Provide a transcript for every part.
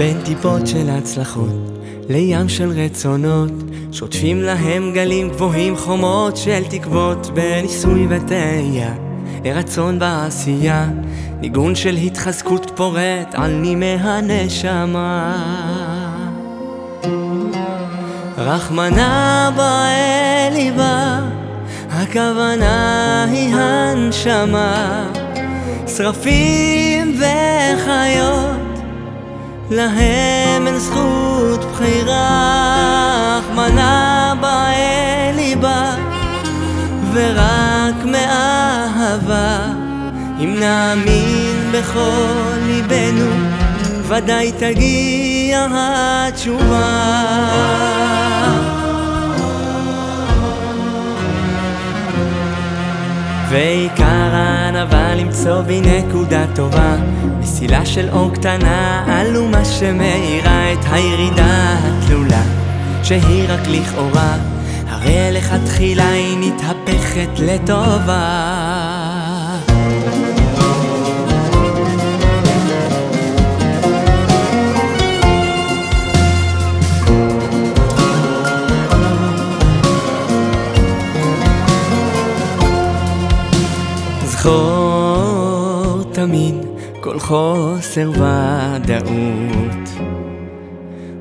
בין טיפות של הצלחות לים של רצונות. שוטפים להם גלים גבוהים חומות של תקוות בניסוי וטעייה. לרצון בעשייה ניגון של התחזקות פורט על נימי הנשמה רחמנה באליבה הכוונה היא הנשמה. שרפים להם אין זכות בחירה רחמנה באליבה ורק מאהבה. אם נאמין בכל ליבנו ודאי תגיע התשובה ועיקר הענווה למצוא בי נקודה טובה. מסילה של אור קטנה עלומה שמאירה את הירידה התלולה שהיא רק לכאורה. הרי לכתחילה היא מתהפכת לטובה זכור תמיד כל חוסר ודאות.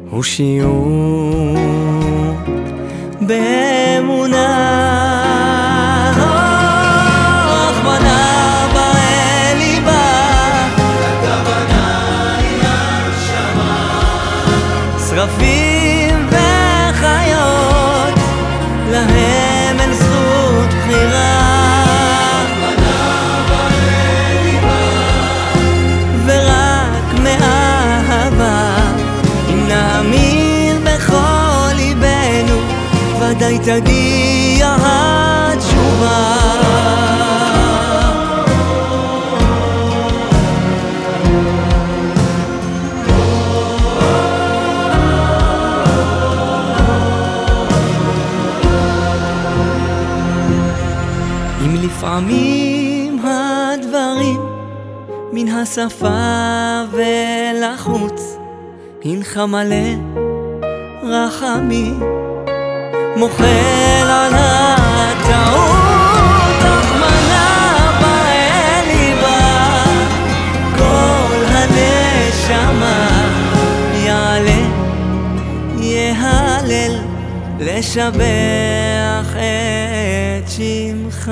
הוא שיעור באמונה תגיע התשובה. אם לפעמים הדברים מן השפה ולחוץ הנך מלא רחמים מוחל על הטעות רחמנה באליבה כל הנשמה יעלה יהלל לשבח את שמך